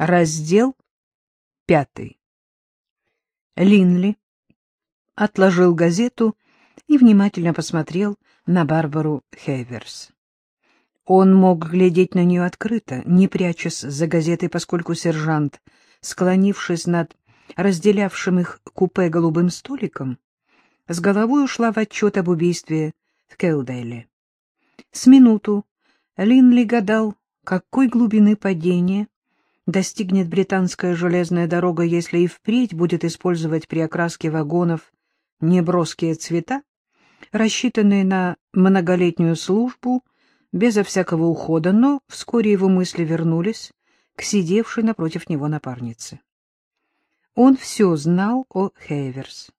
Раздел пятый. Линли отложил газету и внимательно посмотрел на Барбару Хейверс. Он мог глядеть на нее открыто, не прячась за газетой, поскольку сержант, склонившись над разделявшим их купе голубым столиком, с головой ушла в отчет об убийстве в Келдейле. С минуту Линли гадал, какой глубины падения достигнет британская железная дорога, если и впредь будет использовать при окраске вагонов неброские цвета, рассчитанные на многолетнюю службу, безо всякого ухода, но вскоре его мысли вернулись к сидевшей напротив него напарнице. Он все знал о Хейверс.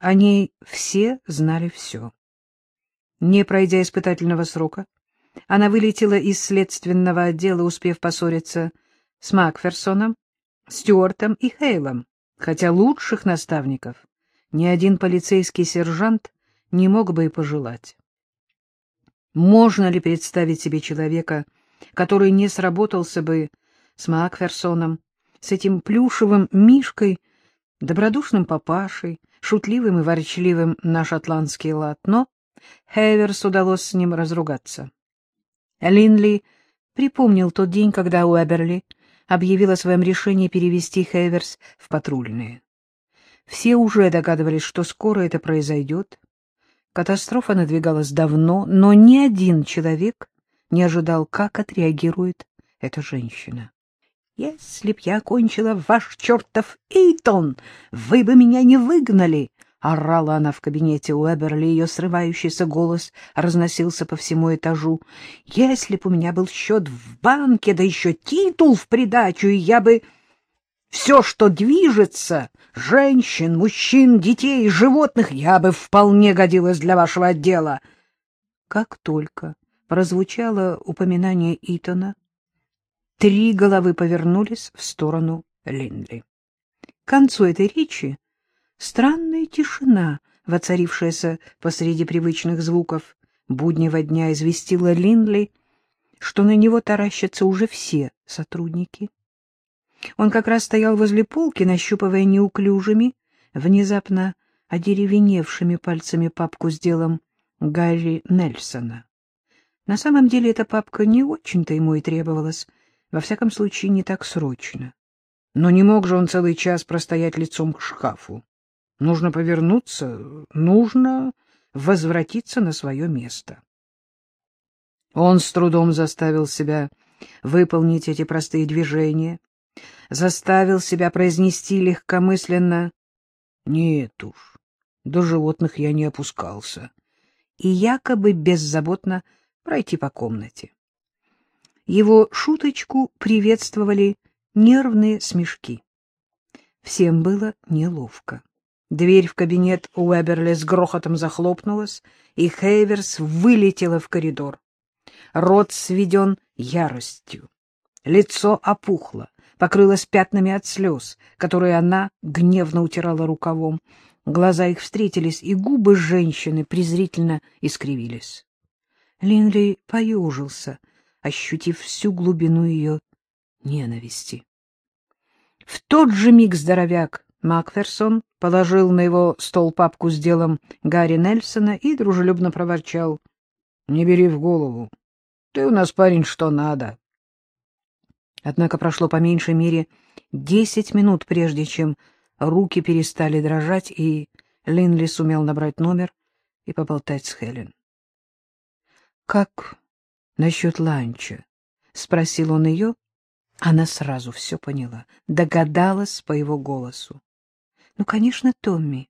О ней все знали все. Не пройдя испытательного срока, она вылетела из следственного отдела, успев поссориться с Макферсоном, Стюартом и Хейлом, хотя лучших наставников ни один полицейский сержант не мог бы и пожелать. Можно ли представить себе человека, который не сработался бы с Макферсоном, с этим плюшевым мишкой, добродушным папашей, шутливым и ворчливым на шотландский лад, но Хеверс удалось с ним разругаться. Линли припомнил тот день, когда Уэберли объявил о своем решении перевести Хеверс в патрульные. Все уже догадывались, что скоро это произойдет. Катастрофа надвигалась давно, но ни один человек не ожидал, как отреагирует эта женщина. «Если б я окончила ваш чертов Эйтон, вы бы меня не выгнали!» — орала она в кабинете Уэберли, ее срывающийся голос разносился по всему этажу. «Если б у меня был счет в банке, да еще титул в придачу, и я бы...» Все, что движется, женщин, мужчин, детей, животных, я бы вполне годилась для вашего отдела. Как только прозвучало упоминание Итона, три головы повернулись в сторону Линдли. К концу этой речи странная тишина, воцарившаяся посреди привычных звуков буднего дня, известила Линдли, что на него таращатся уже все сотрудники. Он как раз стоял возле полки, нащупывая неуклюжими, внезапно одеревеневшими пальцами папку с делом Гарри Нельсона. На самом деле эта папка не очень-то ему и требовалась, во всяком случае не так срочно. Но не мог же он целый час простоять лицом к шкафу. Нужно повернуться, нужно возвратиться на свое место. Он с трудом заставил себя выполнить эти простые движения, заставил себя произнести легкомысленно «Нет уж, до животных я не опускался» и якобы беззаботно пройти по комнате. Его шуточку приветствовали нервные смешки. Всем было неловко. Дверь в кабинет Уэберли с грохотом захлопнулась, и Хейверс вылетела в коридор. Рот сведен яростью. Лицо опухло, покрылась пятнами от слез, которые она гневно утирала рукавом. Глаза их встретились, и губы женщины презрительно искривились. Линли поежился, ощутив всю глубину ее ненависти. В тот же миг здоровяк Макферсон положил на его стол папку с делом Гарри Нельсона и дружелюбно проворчал. — Не бери в голову. Ты у нас парень что надо. Однако прошло по меньшей мере десять минут, прежде чем руки перестали дрожать, и Линли сумел набрать номер и поболтать с Хелен. — Как насчет ланча? — спросил он ее. Она сразу все поняла, догадалась по его голосу. — Ну, конечно, Томми.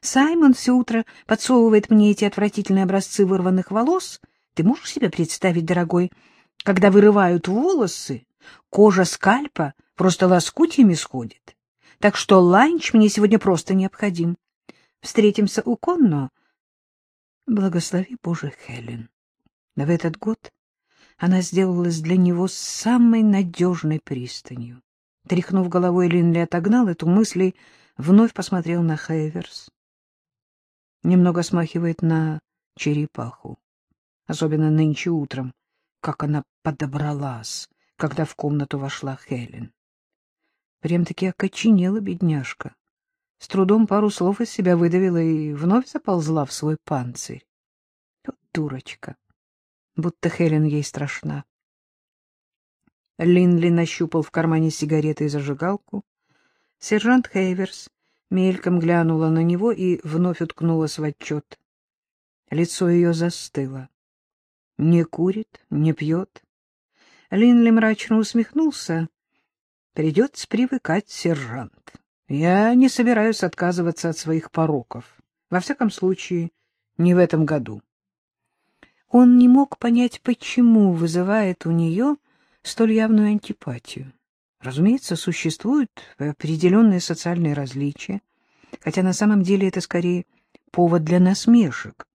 Саймон все утро подсовывает мне эти отвратительные образцы вырванных волос. Ты можешь себе представить, дорогой, когда вырывают волосы, Кожа скальпа просто лоскутьями сходит. Так что ланч мне сегодня просто необходим. Встретимся у Конно. Благослови Боже Хелен. В этот год она сделалась для него самой надежной пристанью. Тряхнув головой, Линли отогнал эту мысль и вновь посмотрел на Хейверс. Немного смахивает на черепаху, особенно нынче утром, как она подобралась, когда в комнату вошла Хелен. Прям-таки окоченела бедняжка. С трудом пару слов из себя выдавила и вновь заползла в свой панцирь. Вот дурочка. Будто Хелен ей страшна. Линли нащупал в кармане сигареты и зажигалку. Сержант Хейверс мельком глянула на него и вновь уткнулась в отчет. Лицо ее застыло. Не курит, не пьет. Линли мрачно усмехнулся. Придется привыкать, сержант. Я не собираюсь отказываться от своих пороков. Во всяком случае, не в этом году. Он не мог понять, почему вызывает у нее столь явную антипатию. Разумеется, существуют определенные социальные различия, хотя на самом деле это скорее повод для насмешек.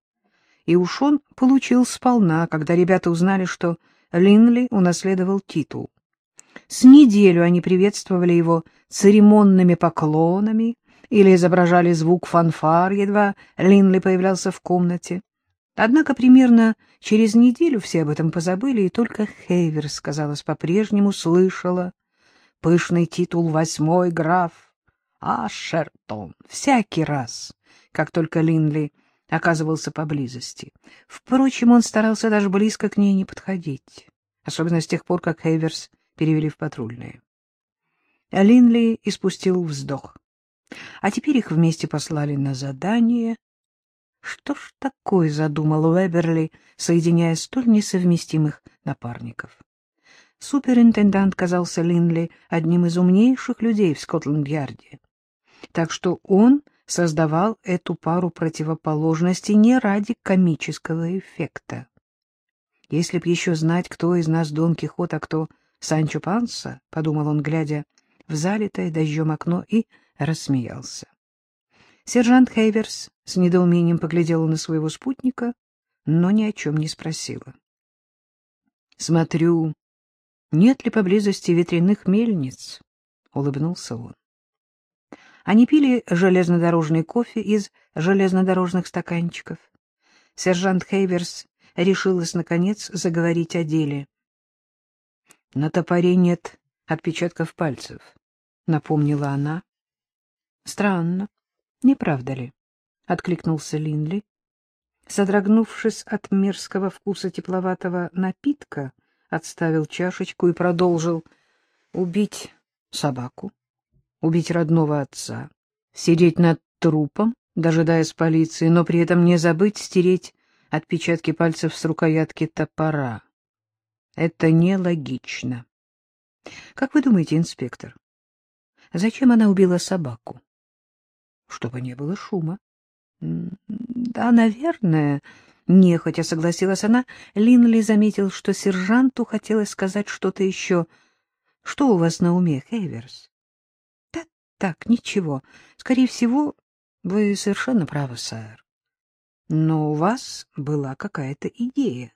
И уж он получил сполна, когда ребята узнали, что Линли унаследовал титул. С неделю они приветствовали его церемонными поклонами или изображали звук фанфар, едва Линли появлялся в комнате. Однако примерно через неделю все об этом позабыли, и только Хейверс, казалось, по-прежнему слышала пышный титул «Восьмой граф» Ашертон всякий раз, как только Линли оказывался поблизости. Впрочем, он старался даже близко к ней не подходить, особенно с тех пор, как Хейверс перевели в патрульные. Линли испустил вздох. А теперь их вместе послали на задание — что ж такое задумал Уэберли, соединяя столь несовместимых напарников? Суперинтендант казался Линли одним из умнейших людей в Скотланд-Ярде. Так что он создавал эту пару противоположностей не ради комического эффекта. Если б еще знать, кто из нас Дон Кихот, а кто Санчо Панса, — подумал он, глядя в залитое дождем окно, и рассмеялся. Сержант Хейверс с недоумением поглядела на своего спутника, но ни о чем не спросила. — Смотрю, нет ли поблизости ветряных мельниц? — улыбнулся он. Они пили железнодорожный кофе из железнодорожных стаканчиков. Сержант Хейверс решилась, наконец, заговорить о деле. — На топоре нет отпечатков пальцев, — напомнила она. — Странно. Не правда ли? — откликнулся Линли. Содрогнувшись от мерзкого вкуса тепловатого напитка, отставил чашечку и продолжил убить собаку, убить родного отца, сидеть над трупом, дожидаясь полиции, но при этом не забыть стереть отпечатки пальцев с рукоятки топора. Это нелогично. Как вы думаете, инспектор, зачем она убила собаку? Чтобы не было шума. — Да, наверное, — нехотя согласилась она. Линли заметил, что сержанту хотелось сказать что-то еще. — Что у вас на уме, Хейверс? — Да так, ничего. Скорее всего, вы совершенно правы, сэр. Но у вас была какая-то идея.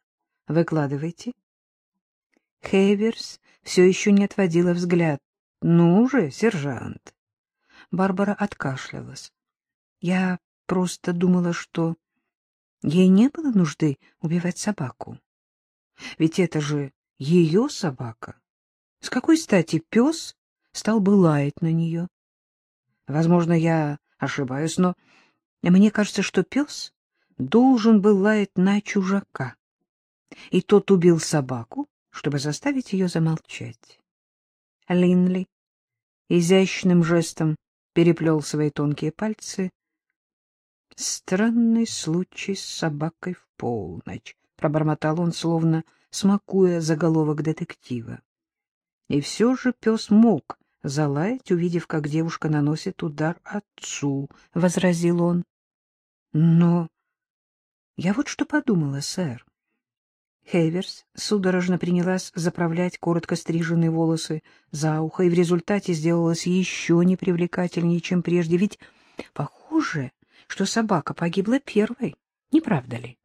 Выкладывайте. Хейверс все еще не отводила взгляд. — Ну же, сержант. Барбара откашлялась. Я просто думала, что ей не было нужды убивать собаку. Ведь это же ее собака. С какой стати пес стал бы лаять на нее? Возможно, я ошибаюсь, но мне кажется, что пес должен был лаять на чужака. И тот убил собаку, чтобы заставить ее замолчать. Линли изящным жестом переплел свои тонкие пальцы. Странный случай с собакой в полночь, — пробормотал он, словно смакуя заголовок детектива. И все же пес мог залаять, увидев, как девушка наносит удар отцу, — возразил он. — Но я вот что подумала, сэр. Хейверс судорожно принялась заправлять коротко стриженные волосы за ухо, и в результате сделалась еще непривлекательнее, чем прежде, ведь, похоже, что собака погибла первой, не правда ли?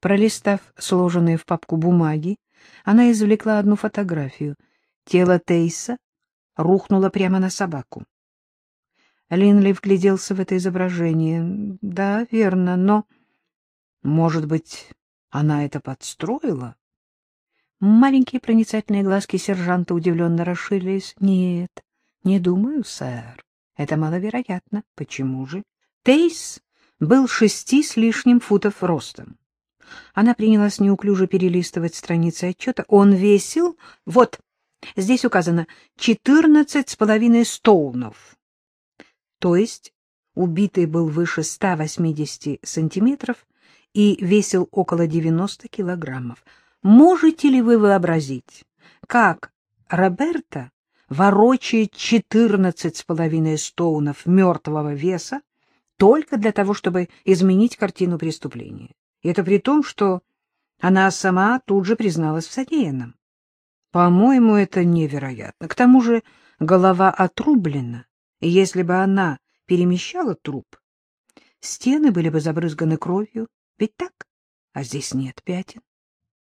Пролистав сложенные в папку бумаги, она извлекла одну фотографию. Тело Тейса рухнуло прямо на собаку. Линли вгляделся в это изображение. Да, верно, но, может быть, она это подстроила? Маленькие проницательные глазки сержанта удивленно расширились. Нет, — Не думаю, сэр. Это маловероятно. Почему же? Тейс был шести с лишним футов ростом. Она принялась неуклюже перелистывать страницы отчета. Он весил... Вот, здесь указано, четырнадцать с половиной стоунов. То есть убитый был выше 180 сантиметров и весил около 90 килограммов. Можете ли вы вообразить, как Роберта ворочает 14 с половиной стоунов мертвого веса только для того, чтобы изменить картину преступления? Это при том, что она сама тут же призналась в содеянном. По-моему, это невероятно. К тому же голова отрублена, и если бы она перемещала труп, стены были бы забрызганы кровью. Ведь так? А здесь нет пятен.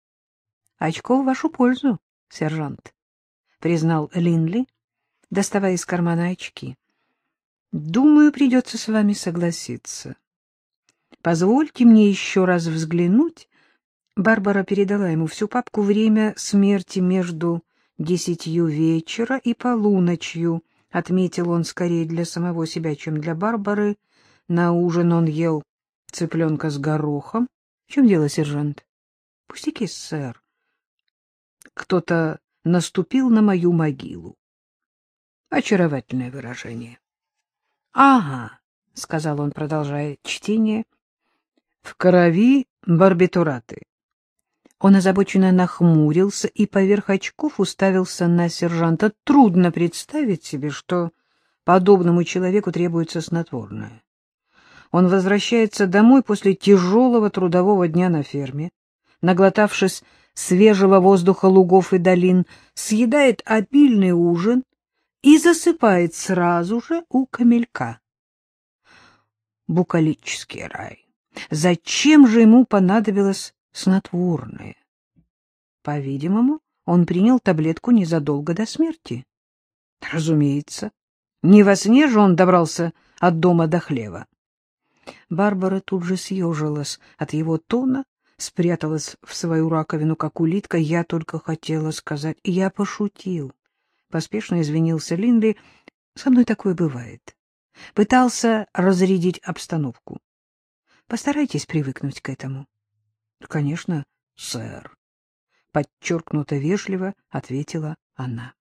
— Очко в вашу пользу, сержант, — признал Линли, доставая из кармана очки. — Думаю, придется с вами согласиться. Позвольте мне еще раз взглянуть. Барбара передала ему всю папку «Время смерти между десятью вечера и полуночью», — отметил он скорее для самого себя, чем для Барбары. На ужин он ел цыпленка с горохом. В чем дело, сержант? — Пустяки, сэр. Кто-то наступил на мою могилу. Очаровательное выражение. — Ага, — сказал он, продолжая чтение, — в крови барбитураты. Он озабоченно нахмурился и поверх очков уставился на сержанта. Трудно представить себе, что подобному человеку требуется снотворное. Он возвращается домой после тяжелого трудового дня на ферме, наглотавшись свежего воздуха лугов и долин, съедает обильный ужин и засыпает сразу же у камелька. Букалический рай. Зачем же ему понадобилось снотворное? По-видимому, он принял таблетку незадолго до смерти. Разумеется. Не во сне же он добрался от дома до хлева. Барбара тут же съежилась от его тона, спряталась в свою раковину, как улитка. Я только хотела сказать, я пошутил. Поспешно извинился Линли. Со мной такое бывает. Пытался разрядить обстановку. Постарайтесь привыкнуть к этому. — Конечно, сэр. Подчеркнуто вежливо ответила она.